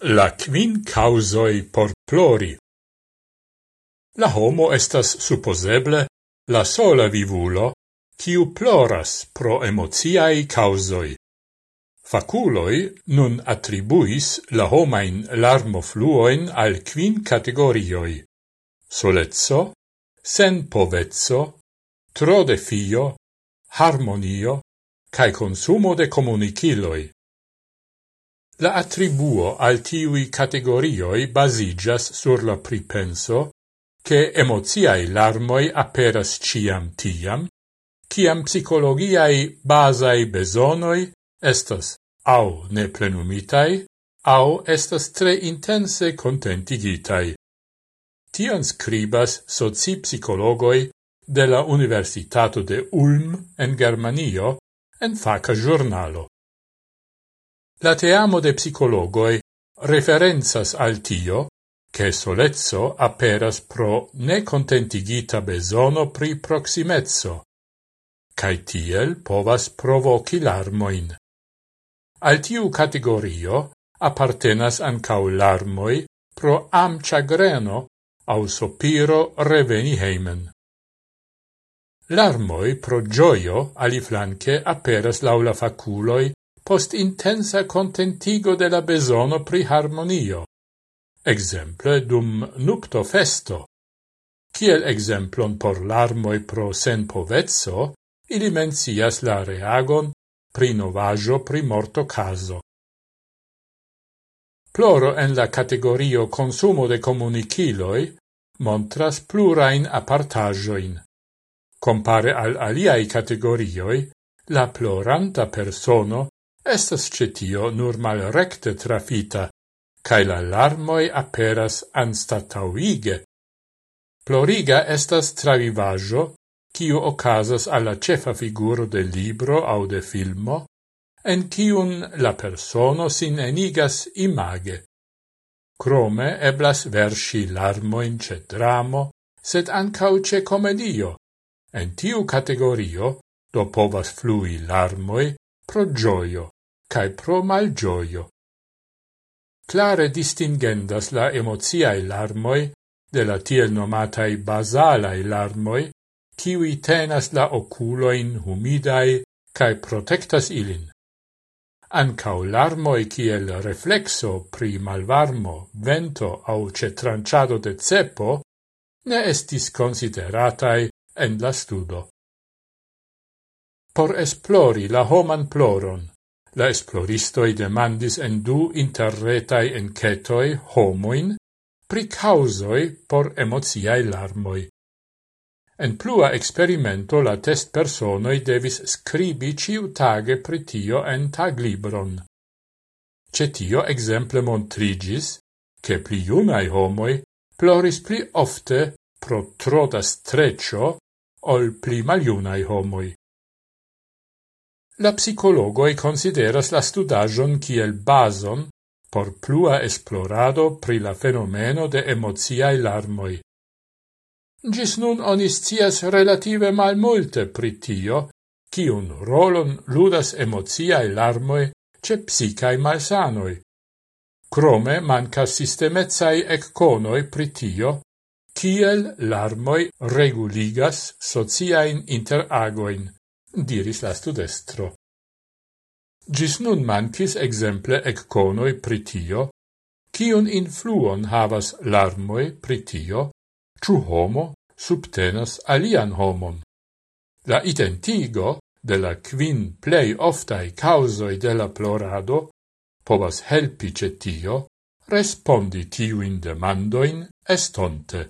La quin causoi por plori. La homo estas supposeble la sola vivulo quiu ploras pro emoziai causoi. Faculoi nun attribuis la homain larmofluoin al quin categorioi. Solezzo, sen povezzo, tro de fio, harmonio, cae consumo de comuniciloi. La attribuo al tiui categorioi basigas sur la pripenso che emoziai larmoi aperas ciam tiam, ciam psicologiai basai besonoi estas au ne plenumitai, au estas tre intense contentigitai. Tion scribas soci psicologoi de la Universitato de Ulm en Germanio en faca giornalo. La teamo de psicologoi referenzas al tio che solezzo aperas pro necontentigita besono pri proximezzo, cae tiel povas provoci larmoin. Al tiu categorio appartenas ancau larmoi pro am chagreno au sopiro reveni heimen. Larmoi pro gioio aliflanque aperas laula faculoi post intensa contentigo de la besono pri harmonio. Exemple dum nupto festo. Kiel exemplon por larmoi pro sen povezzo, ili mencias la reagon pri novajo pri morto caso. Ploro en la categorio consumo de comuniciloi montras plurain apartajoin. Compare al aliai categorioi, la ploranta persono estas cetio nur mal recte trafita, cae la larmoi aperas anstatauige. Ploriga estas travivaggio, quiu ocasas alla cefa figuro de libro au de filmo, en cium la persono sin enigas image. Crome eblas versi larmoin ce dramo, sed ancau ce comedio. En tiu categorio do povas flui larmoi pro gioio cae pro malgioio. Clare distingendas la emoziae larmoi de la tiel nomatai basalae larmoi, kiwi tenas la oculoin humidae cae protectas ilin. Ancau larmoi kiel reflexo pri malvarmo, vento au cetranciado de cepo ne estis consideratai en la studo. Por esplori la homan ploron, La esploristoi demandis en du interretai encetoi homoin pri causoi por emoziai larmoi. En plua experimento la test personoi devis scribi ciu tage pritio en taglibron. Cetio exemple montrigis, che pli iunai homoi ploris pli ofte pro troda streccio ol pli maliunai homoi. La psicologoi consideras la studagion kiel bason por plua esplorado pri la fenomeno de emoziai larmoi. Gis nun oniscias relative relative malmulte pri tio, kiun rolon ludas emoziai larmoi ce psicae malsanoi. Crome mancas sistemezai ecconoi pri tio, kiel larmoi reguligas sociain interagoin diris la studestro. Gis nun mancis exemple ecconoi pritio, cion influon havas larmoi pritio, ciu homo subtenas alian homon. La identigo de la quin plei oftai causoi de la plorado povas helpi cetio respondi tiuin demandoin estonte.